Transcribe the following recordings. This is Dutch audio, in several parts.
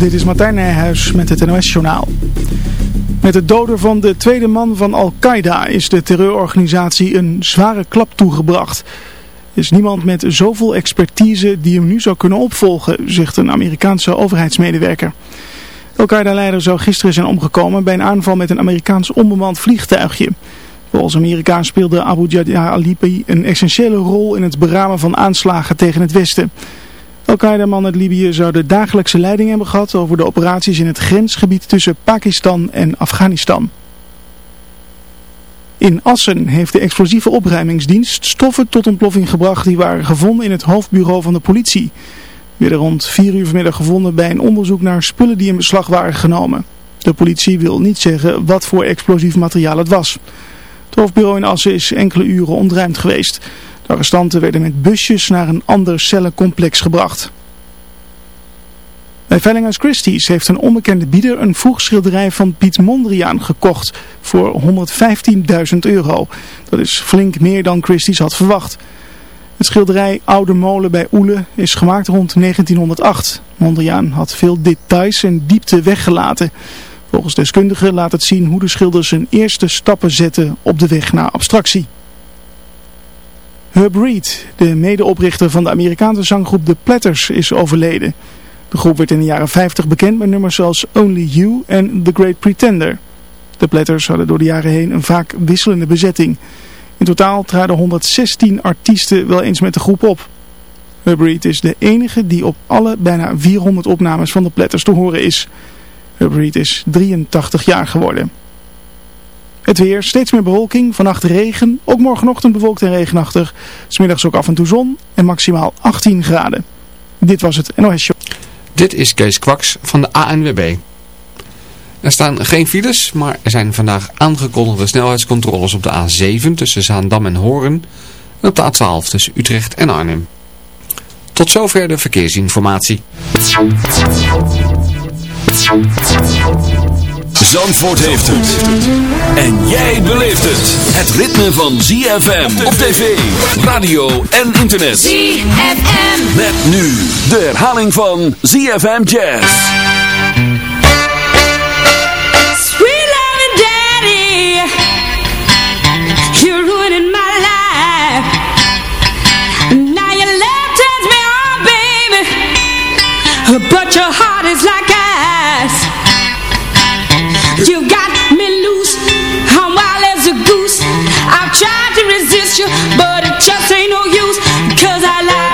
Dit is Martijn Nijhuis met het NOS-journaal. Met het doden van de tweede man van Al-Qaeda is de terreurorganisatie een zware klap toegebracht. Er is niemand met zoveel expertise die hem nu zou kunnen opvolgen, zegt een Amerikaanse overheidsmedewerker. Al-Qaeda-leider zou gisteren zijn omgekomen bij een aanval met een Amerikaans onbemand vliegtuigje. Volgens Amerika speelde Abu Jadja Alipi een essentiële rol in het beramen van aanslagen tegen het Westen. Al-Qaeda-man uit Libië zou de dagelijkse leiding hebben gehad over de operaties in het grensgebied tussen Pakistan en Afghanistan. In Assen heeft de explosieve opruimingsdienst stoffen tot ontploffing gebracht die waren gevonden in het hoofdbureau van de politie. Werden rond 4 uur vanmiddag gevonden bij een onderzoek naar spullen die in beslag waren genomen. De politie wil niet zeggen wat voor explosief materiaal het was. Het hoofdbureau in Assen is enkele uren ontruimd geweest. De arrestanten werden met busjes naar een ander cellencomplex gebracht. Bij Veilinghuis Christie's heeft een onbekende bieder een vroegschilderij van Piet Mondriaan gekocht voor 115.000 euro. Dat is flink meer dan Christie's had verwacht. Het schilderij Oude Molen bij Oele is gemaakt rond 1908. Mondriaan had veel details en diepte weggelaten. Volgens deskundigen laat het zien hoe de schilder zijn eerste stappen zette op de weg naar abstractie. Herb Reed, de medeoprichter van de Amerikaanse zanggroep The Platters, is overleden. De groep werd in de jaren 50 bekend met nummers zoals Only You en The Great Pretender. De Platters hadden door de jaren heen een vaak wisselende bezetting. In totaal traden 116 artiesten wel eens met de groep op. Herb Reed is de enige die op alle bijna 400 opnames van de Platters te horen is. Herb Reed is 83 jaar geworden. Het weer, steeds meer bewolking, vannacht regen, ook morgenochtend bewolkt en regenachtig. Smiddags ook af en toe zon en maximaal 18 graden. Dit was het NOS Show. Dit is Kees Kwaks van de ANWB. Er staan geen files, maar er zijn vandaag aangekondigde snelheidscontroles op de A7 tussen Zaandam en Horen en op de A12 tussen Utrecht en Arnhem. Tot zover de verkeersinformatie. Zandvoort heeft het. En jij beleeft het. Het ritme van ZFM op tv, radio en internet. ZFM. Met nu de herhaling van ZFM Jazz. Sweet loving daddy. You're ruining my life. Now your love turns me on, baby. But your heart is like. You got me loose, I'm wild as a goose. I've tried to resist you, but it just ain't no use Cause I like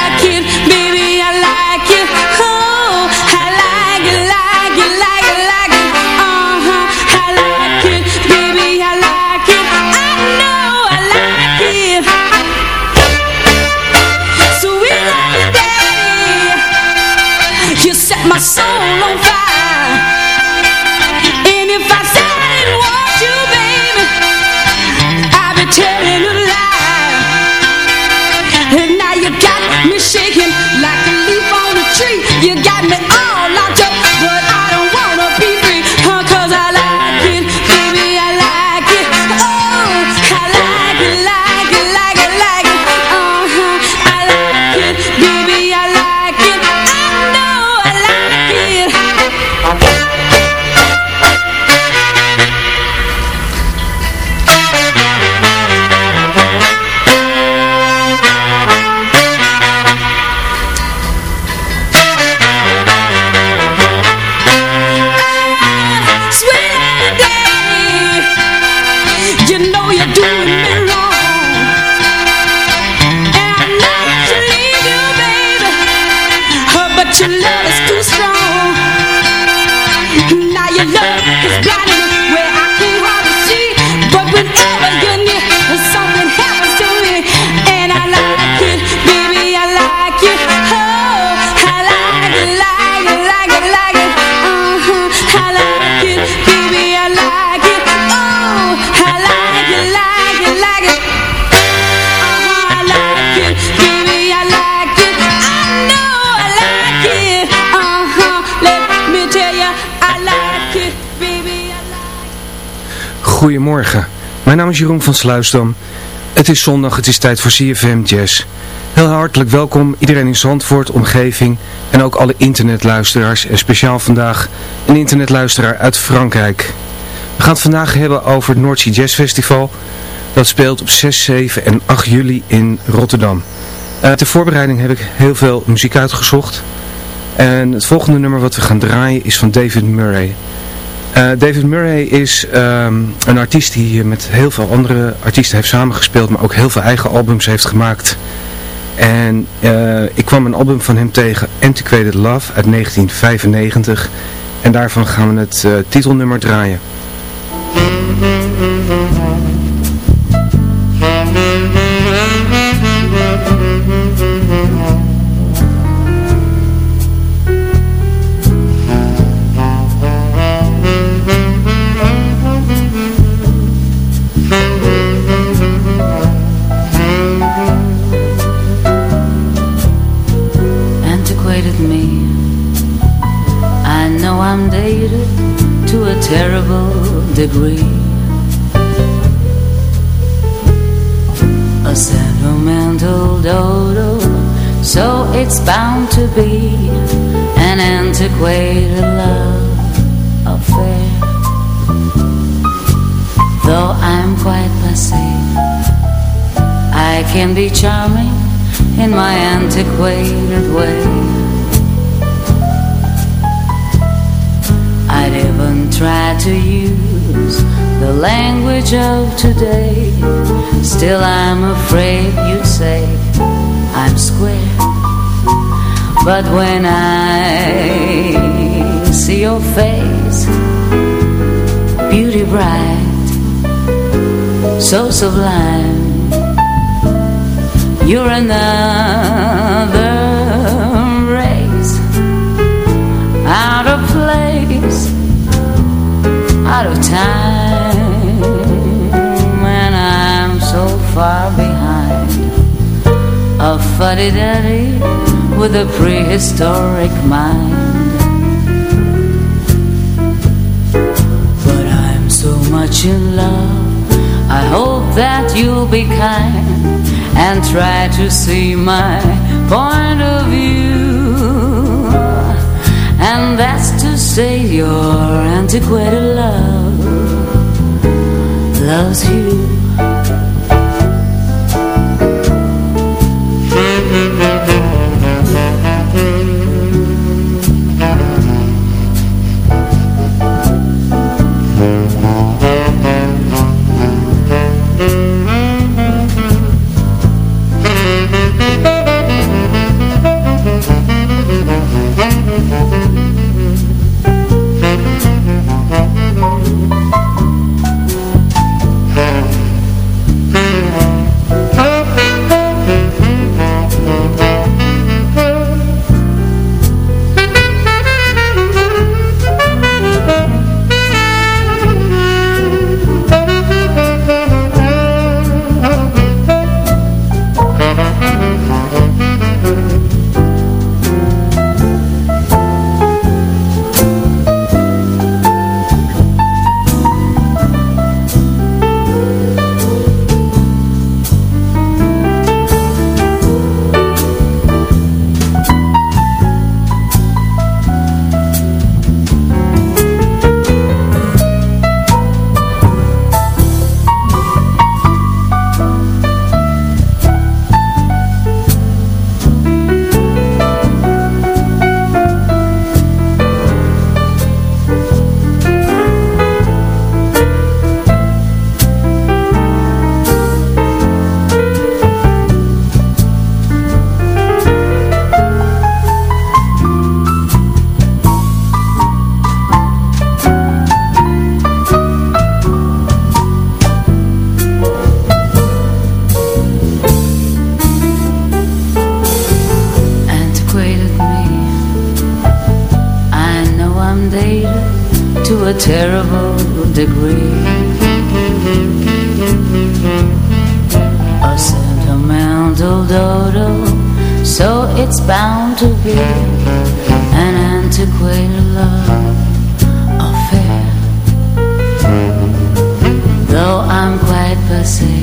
Jeroen van Sluisdam. Het is zondag, het is tijd voor CFM Jazz. Heel hartelijk welkom iedereen in Zandvoort, omgeving en ook alle internetluisteraars. En speciaal vandaag een internetluisteraar uit Frankrijk. We gaan het vandaag hebben over het Noordzee Jazz Festival. Dat speelt op 6, 7 en 8 juli in Rotterdam. Uh, ter voorbereiding heb ik heel veel muziek uitgezocht. En het volgende nummer wat we gaan draaien is van David Murray. Uh, David Murray is um, een artiest die met heel veel andere artiesten heeft samengespeeld, maar ook heel veel eigen albums heeft gemaakt. En uh, ik kwam een album van hem tegen, Antiquated Love, uit 1995. En daarvan gaan we het uh, titelnummer draaien. Of today. Still I'm afraid you'd say I'm square. But when I see your face Beauty bright, so sublime You're another race. Out of place out of time A fuddy-duddy with a prehistoric mind. But I'm so much in love I hope that you'll be kind And try to see my point of view. And that's to say your antiquated love Loves you terrible degree. A sentimental dodo, so it's bound to be an antiquated love affair. Though I'm quite passe,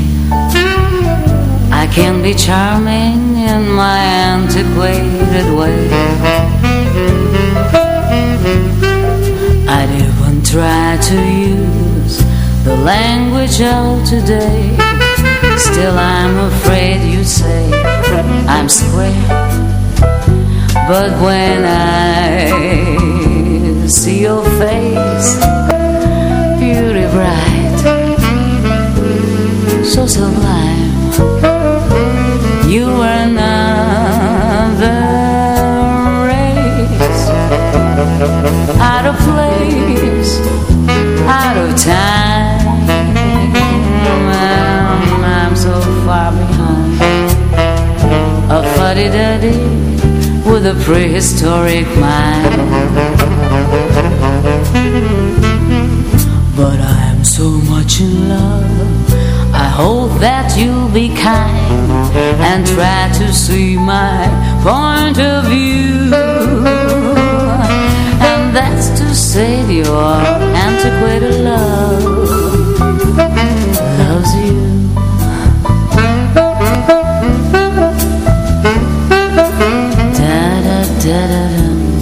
I can be charming in my antiquated way. Try to use the language of today. Still I'm afraid you'd say I'm square. But when I see your face Beauty bright So sublime You were another race. Out of place fuddy-duddy with a prehistoric mind. But I'm so much in love. I hope that you'll be kind And try to see my point of view. And that's to save your antiquated love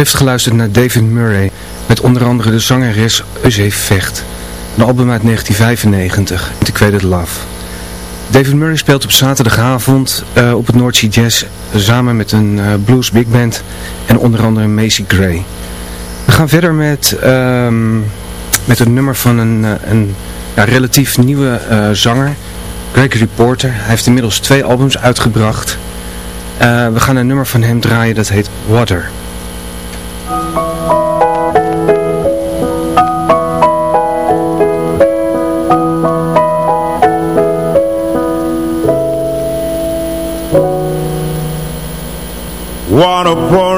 heeft geluisterd naar David Murray met onder andere de zangeres Eusé Vecht. Een album uit 1995, Antiquated Love. David Murray speelt op zaterdagavond uh, op het North Jazz samen met een uh, blues big band en onder andere Macy Gray. We gaan verder met, um, met een nummer van een, uh, een ja, relatief nieuwe zanger, Gregory Porter. Hij heeft inmiddels twee albums uitgebracht. we gaan een nummer van hem draaien dat heet Water.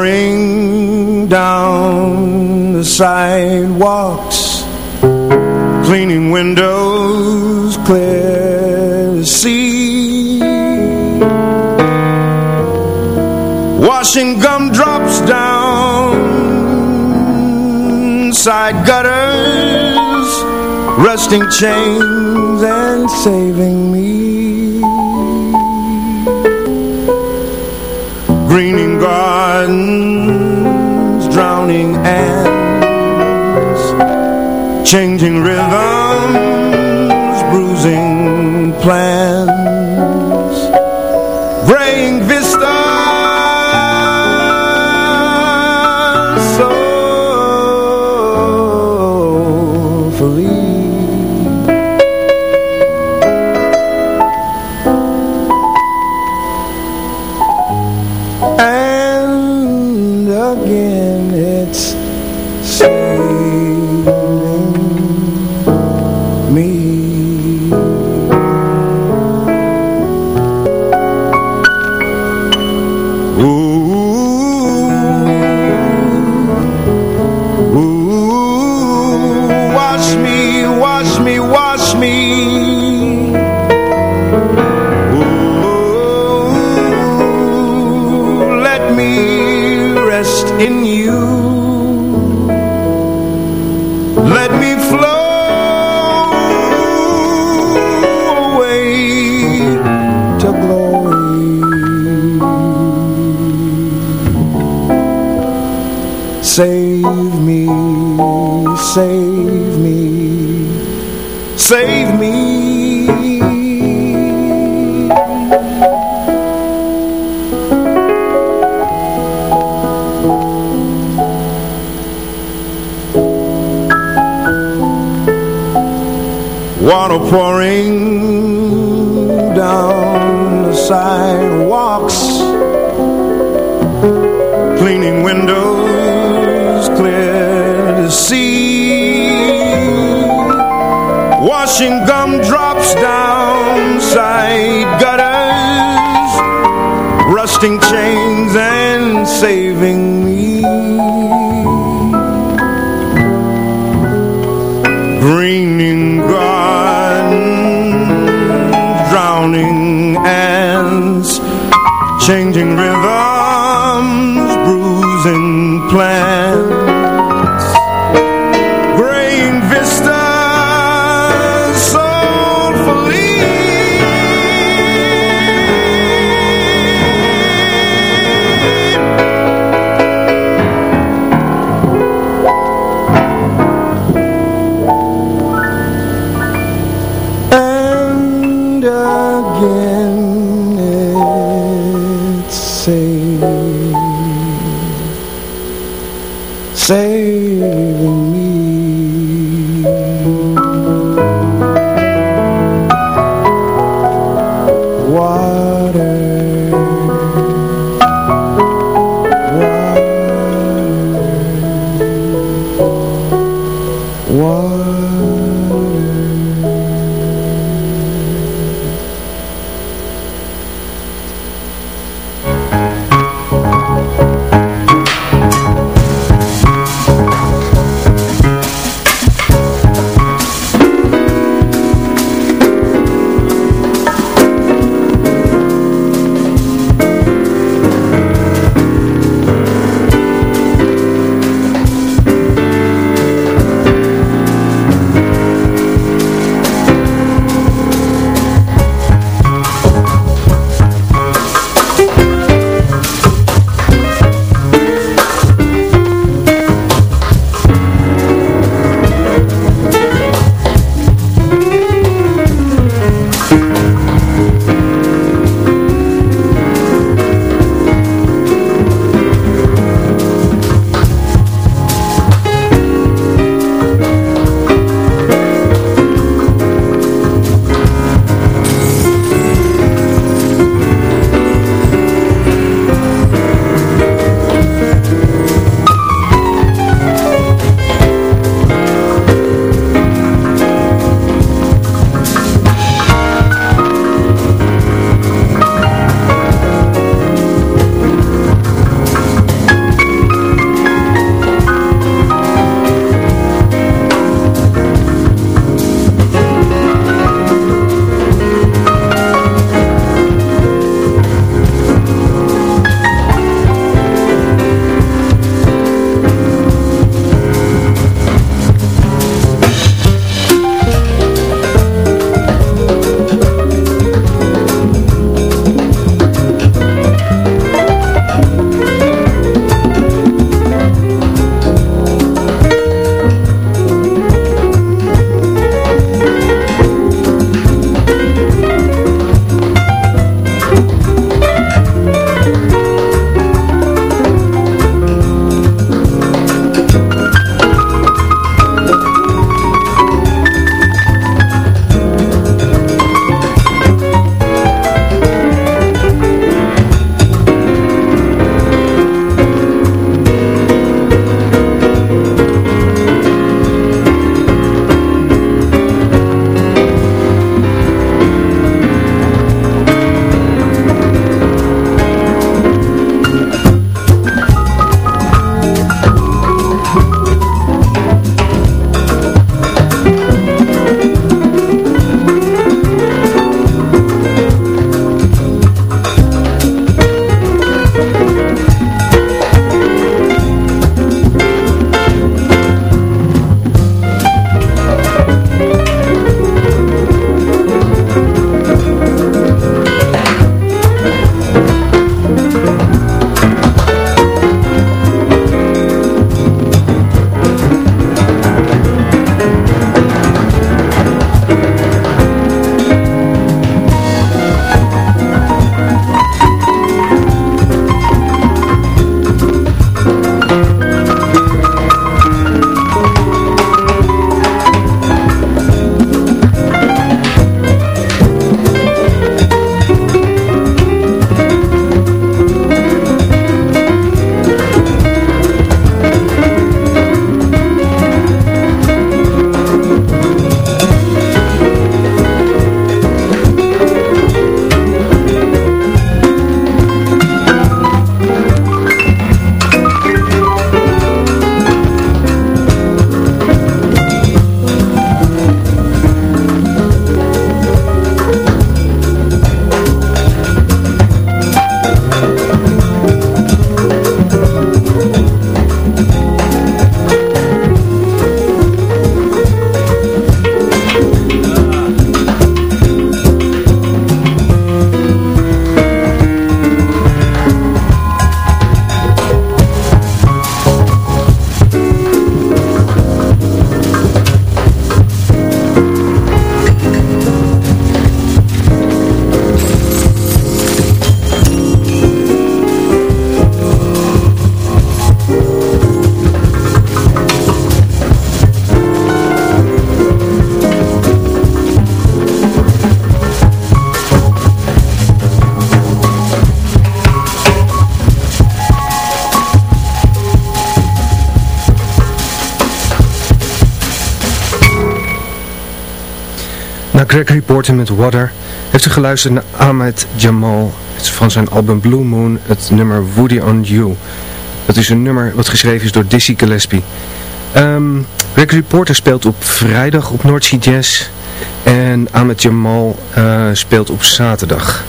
Pouring down the sidewalks Cleaning windows clear to see Washing gumdrops down side gutters Rusting chains and saving me changing rhythms, bruising plants, graying water pouring down the sidewalks Cleaning windows clear to see Washing gumdrops down side gutters Rusting chains and saving me. Gregory Porter met Water. Heeft u geluisterd naar Ahmed Jamal van zijn album Blue Moon, het nummer Woody on You. Dat is een nummer wat geschreven is door Dizzy Gillespie. Um, Gregory Porter speelt op vrijdag op North Jazz en Ahmed Jamal uh, speelt op zaterdag.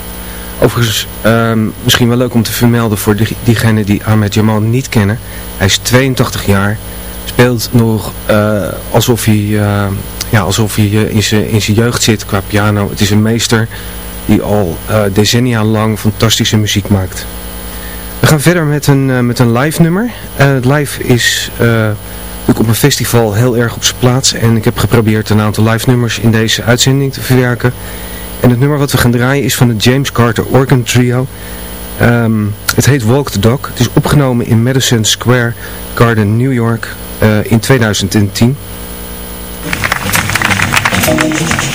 Overigens, um, misschien wel leuk om te vermelden voor die, diegenen die Ahmed Jamal niet kennen. Hij is 82 jaar, speelt nog uh, alsof hij, uh, ja, alsof hij in zijn in jeugd zit qua piano. Het is een meester die al decennia lang fantastische muziek maakt. We gaan verder met een, met een live nummer. het live is natuurlijk op een festival heel erg op zijn plaats. En ik heb geprobeerd een aantal live nummers in deze uitzending te verwerken. En het nummer wat we gaan draaien is van het James Carter Organ Trio. Um, het heet Walk the Dog. Het is opgenomen in Madison Square Garden, New York in 2010. Heeft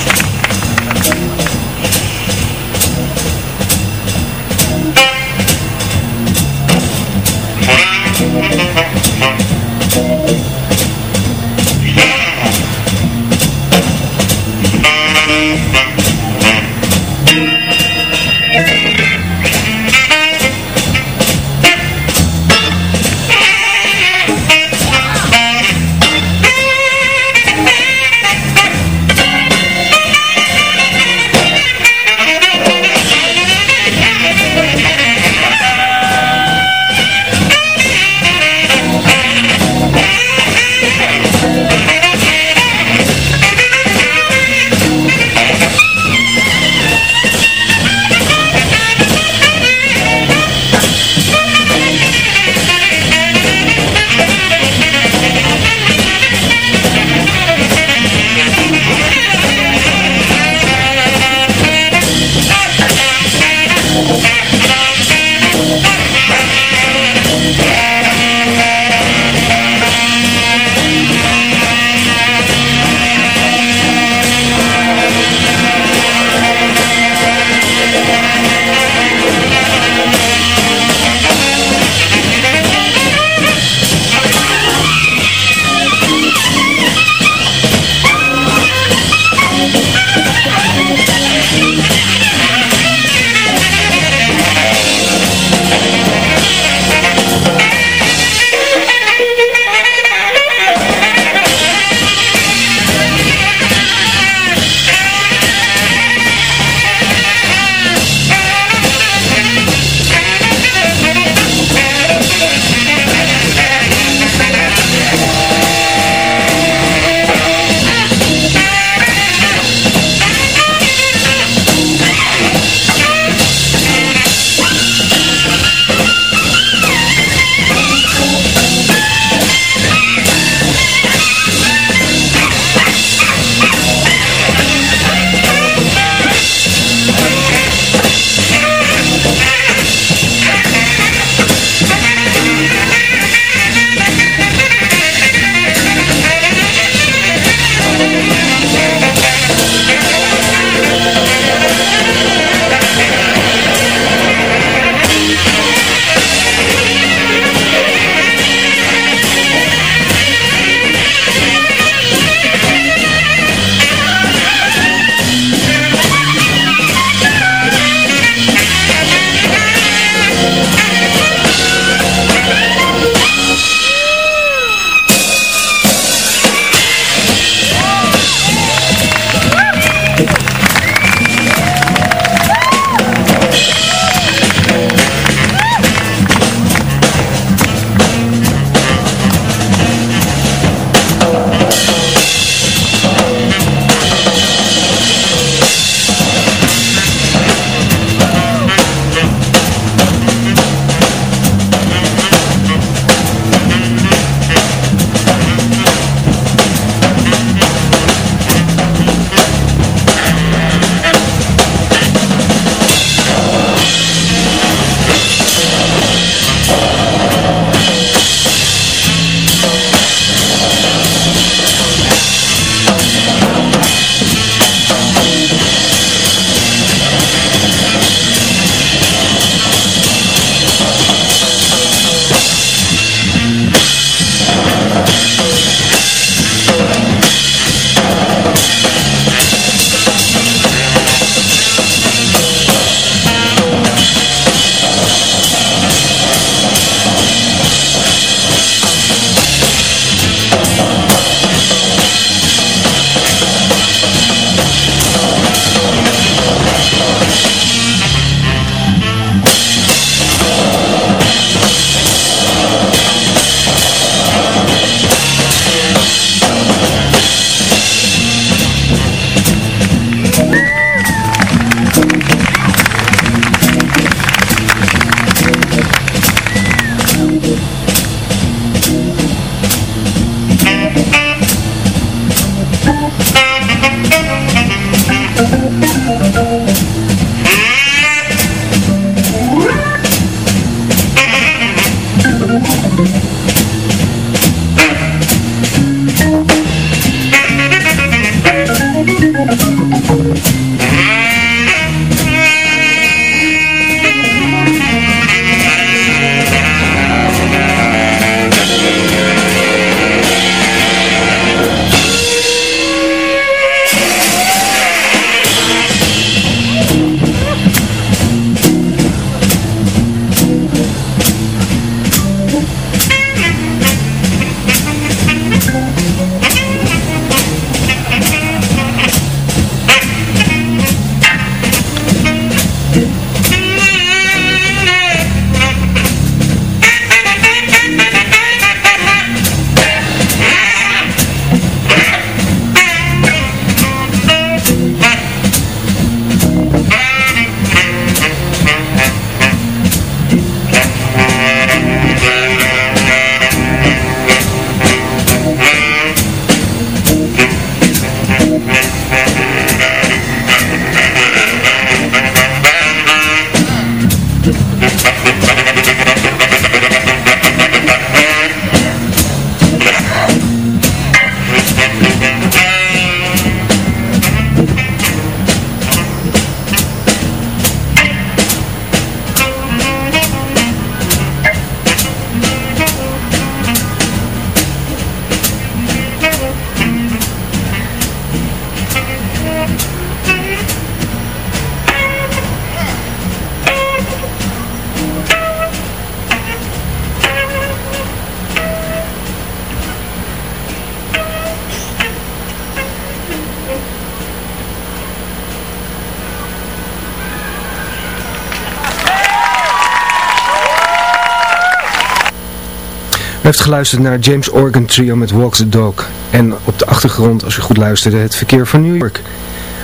geluisterd naar James Organ Trio met Walk the Dog. En op de achtergrond, als u goed luisterde, het verkeer van New York.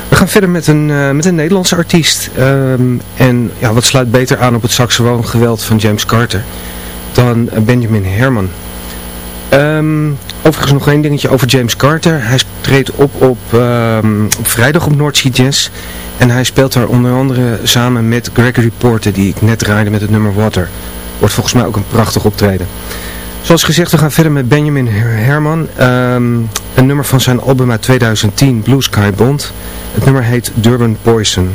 We gaan verder met een, uh, met een Nederlandse artiest. Um, en ja, wat sluit beter aan op het saxofoongeweld van James Carter dan Benjamin Herman. Um, overigens nog één dingetje over James Carter. Hij treedt op op, um, op vrijdag op North Jazz. En hij speelt daar onder andere samen met Gregory Porter, die ik net draaide met het nummer Water. Wordt volgens mij ook een prachtig optreden. Zoals gezegd, we gaan verder met Benjamin Herman. Um, een nummer van zijn album uit 2010, Blue Sky Bond. Het nummer heet Durban Poison.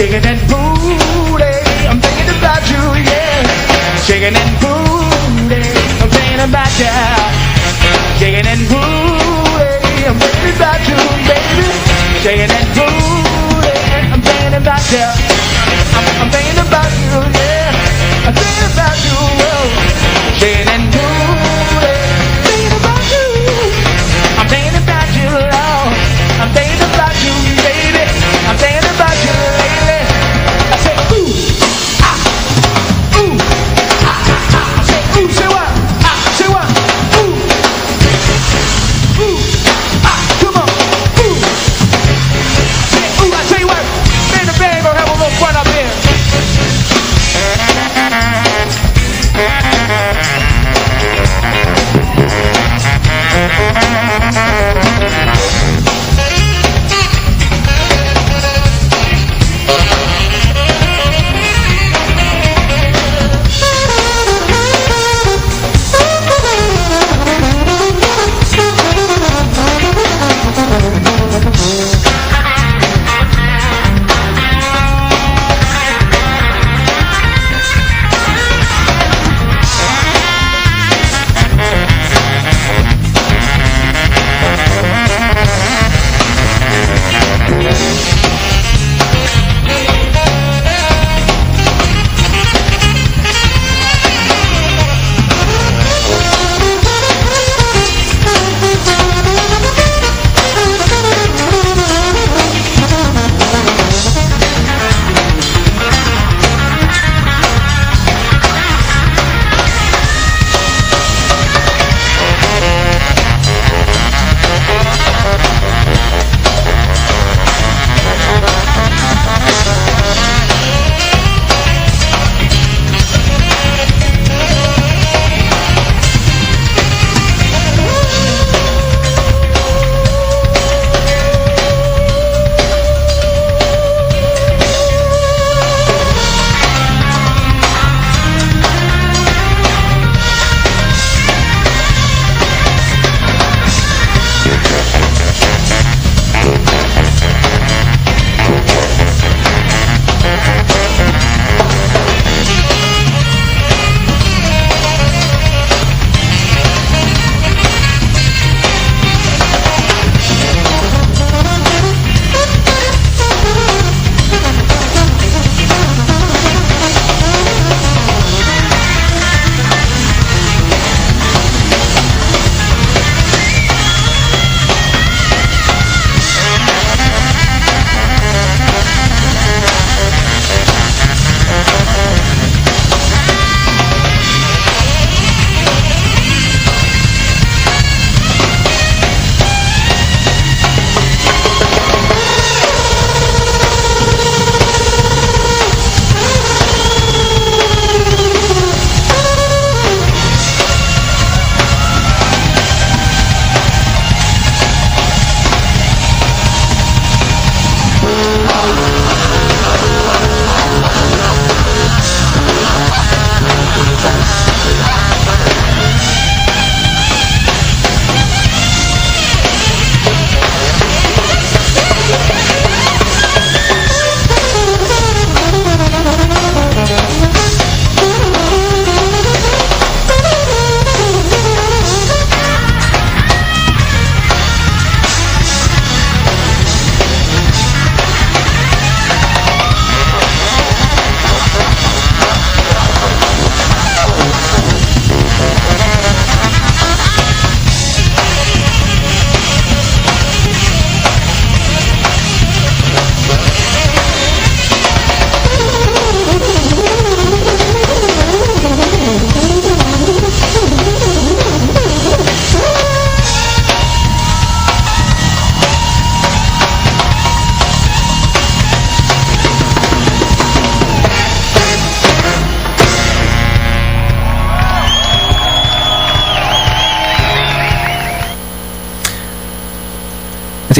Shaking and booty, I'm thinking about you, yeah. Shaking and booty, I'm thinking about you. Shaking and booty, I'm thinking about you, baby. Shaking and booty, I'm thinking about you. I'm, thinking about you, yeah. I'm thinking about you.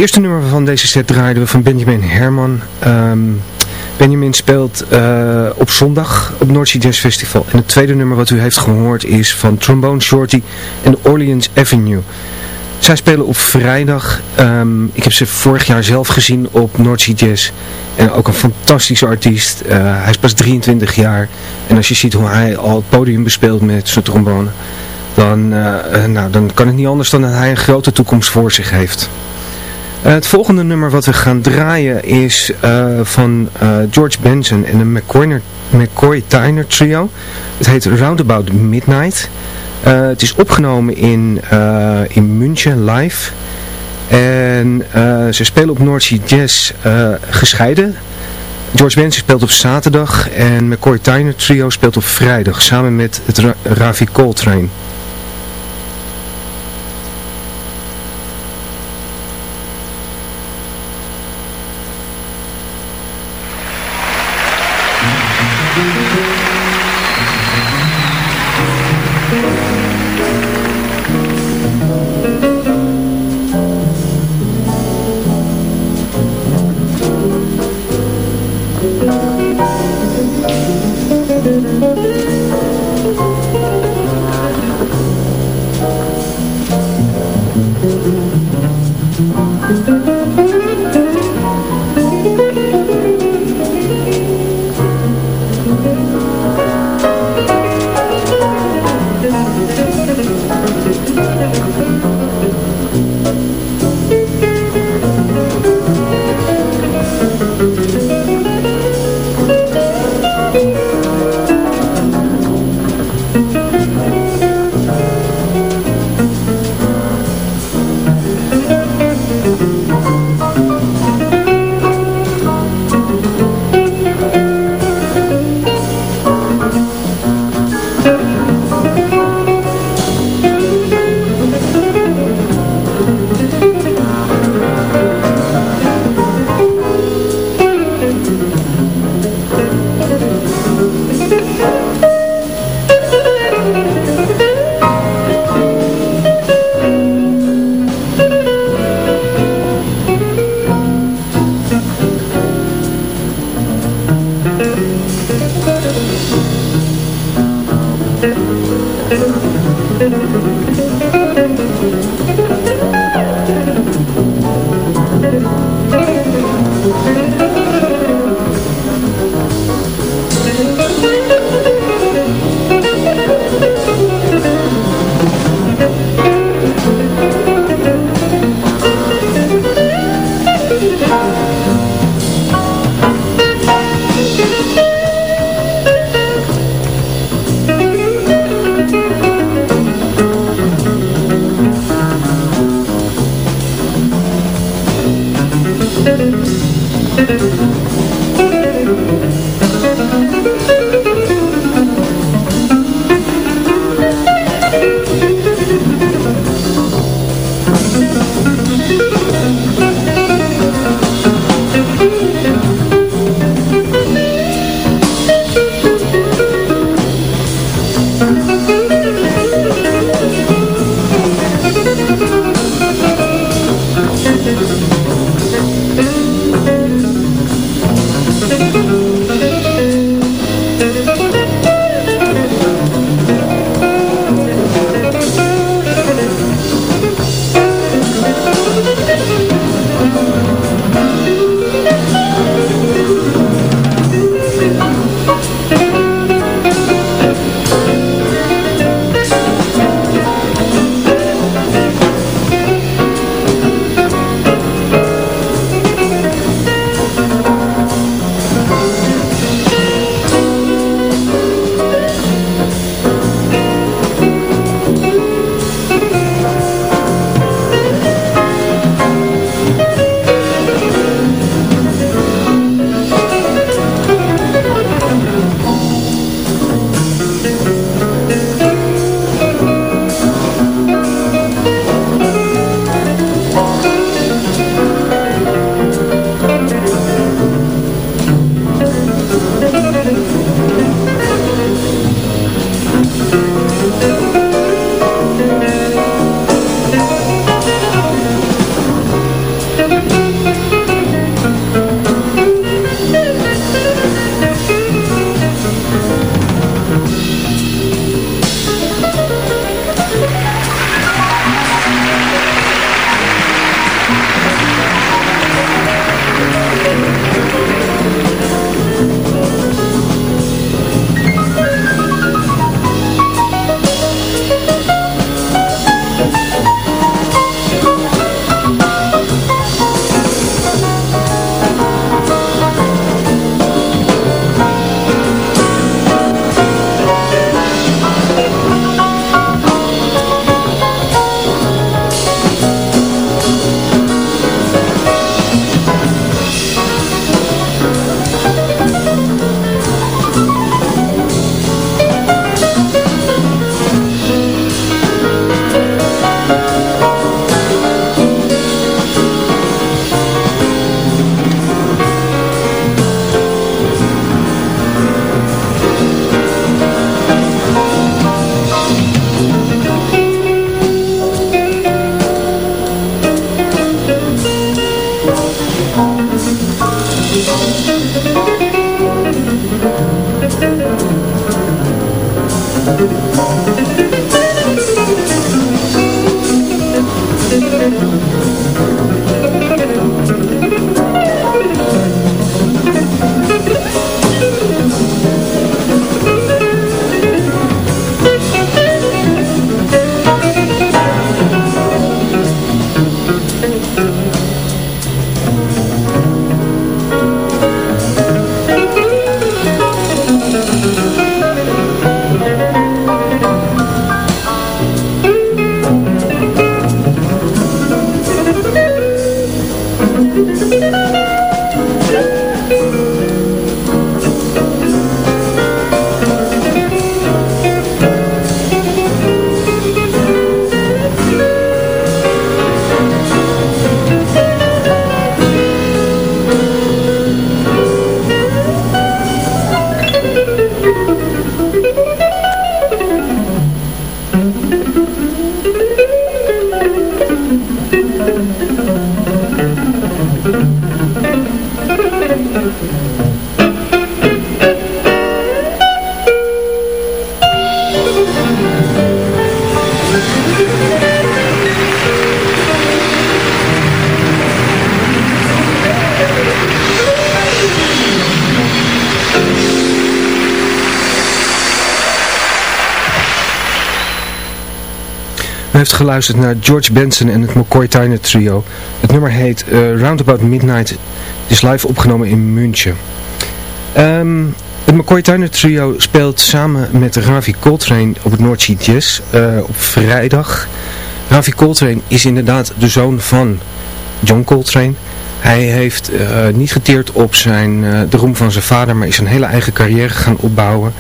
Eerste nummer van deze set draaiden we van Benjamin Herman. Ehm, Benjamin speelt uh, op zondag op Sea Jazz Festival. En het tweede nummer wat u heeft gehoord is van Trombone Shorty en Orleans Avenue. Zij spelen op vrijdag. Um, ik heb ze vorig jaar zelf gezien op Sea Jazz. En ook een fantastische artiest. Uh, hij is pas 23 jaar. En als je ziet hoe hij al het podium bespeelt met zijn trombone. Dan, uh, nou, dan kan het niet anders dan dat hij een grote toekomst voor zich heeft. Uh, het volgende nummer wat we gaan draaien is uh, van uh, George Benson en de McCoy, Tyner trio. Het heet Roundabout Midnight. het is opgenomen in, in München live. En ze spelen op North Sea Jazz gescheiden. George Benson speelt op zaterdag en McCoy Tyner trio speelt op vrijdag samen met het Ra Ravi Coltrane. Heeft geluisterd naar George Benson en het McCoy Tyner Trio. Het nummer heet uh, Roundabout Midnight. Is live opgenomen in München. Ehm, het McCoy Tyner Trio speelt samen met Ravi Coltrane op het North Sea Jazz uh, op vrijdag. Ravi Coltrane is inderdaad de zoon van John Coltrane. Hij heeft uh, niet geteerd op zijn, de roem van zijn vader, maar is een hele eigen carrière gaan opbouwen.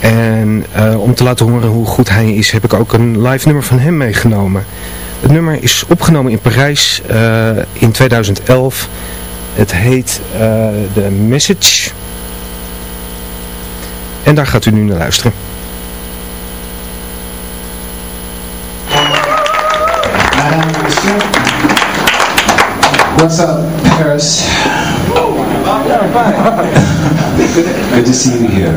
En uh, om te laten horen hoe goed hij is, heb ik ook een live nummer van hem meegenomen. Het nummer is opgenomen in Parijs uh, in 2011. Het heet uh, The Message. En daar gaat u nu naar luisteren. What's up, Paris? Good to see you here.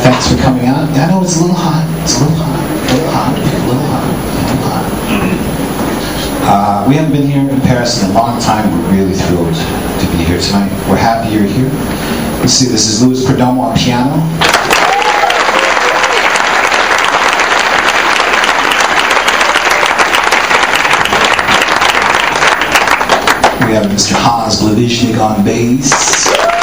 Thanks for coming out. I know it's a little hot. It's a little hot. A little hot. A little hot. A little hot. Uh, we haven't been here in Paris in a long time. We're really thrilled to be here tonight. We're happy you're here. Let's see, this is Louis Perdomo on piano. We have Mr. Hans Glavishnik on bass.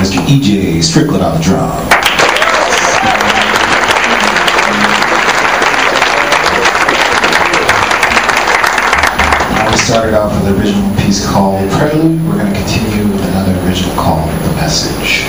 Mr. EJ Strickland on the drum. We started off with an original piece called Prelude. We're going to continue with another original called The Message.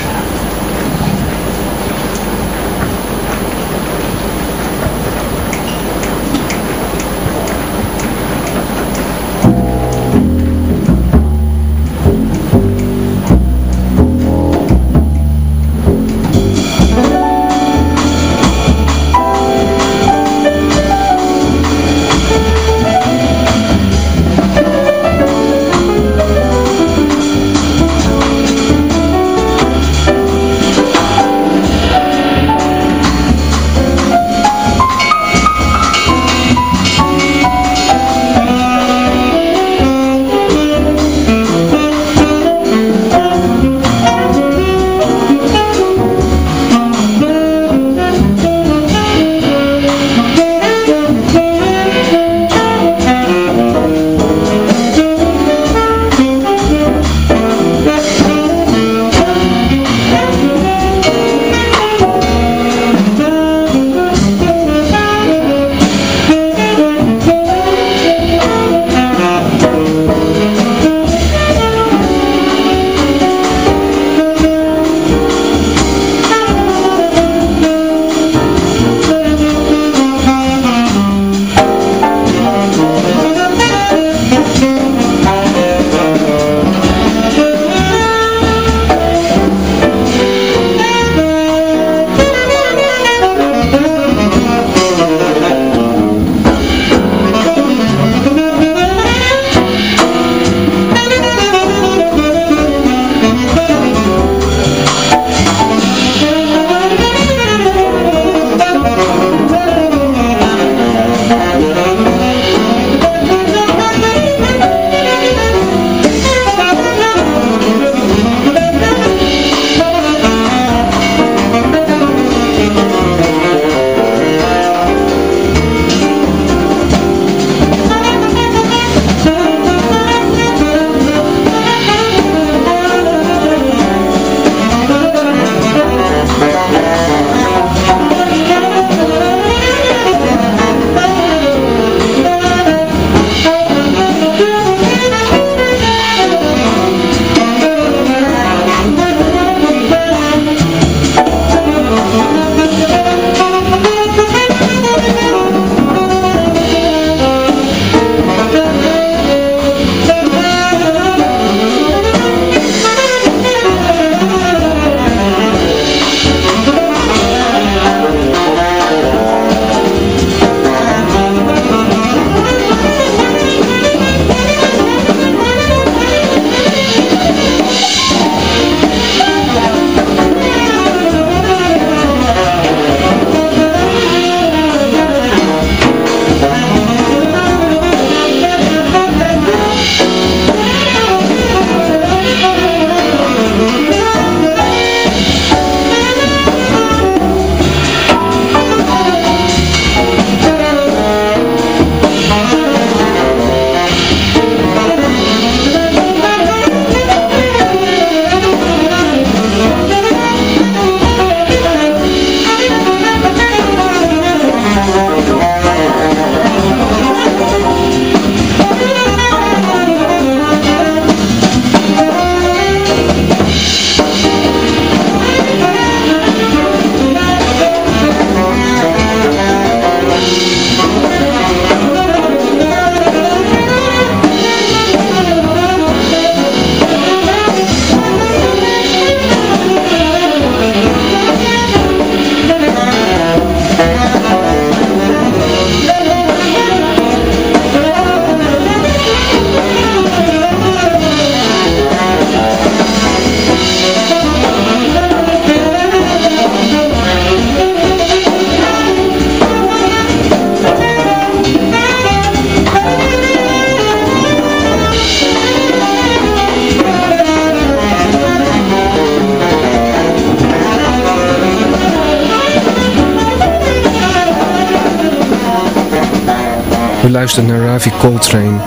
We luisteren naar Ravi Coltrane.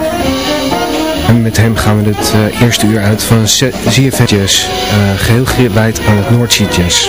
En met hem gaan we het uh, eerste uur uit van Jazz. Uh, geheel gewijd aan het Noordzee Jazz.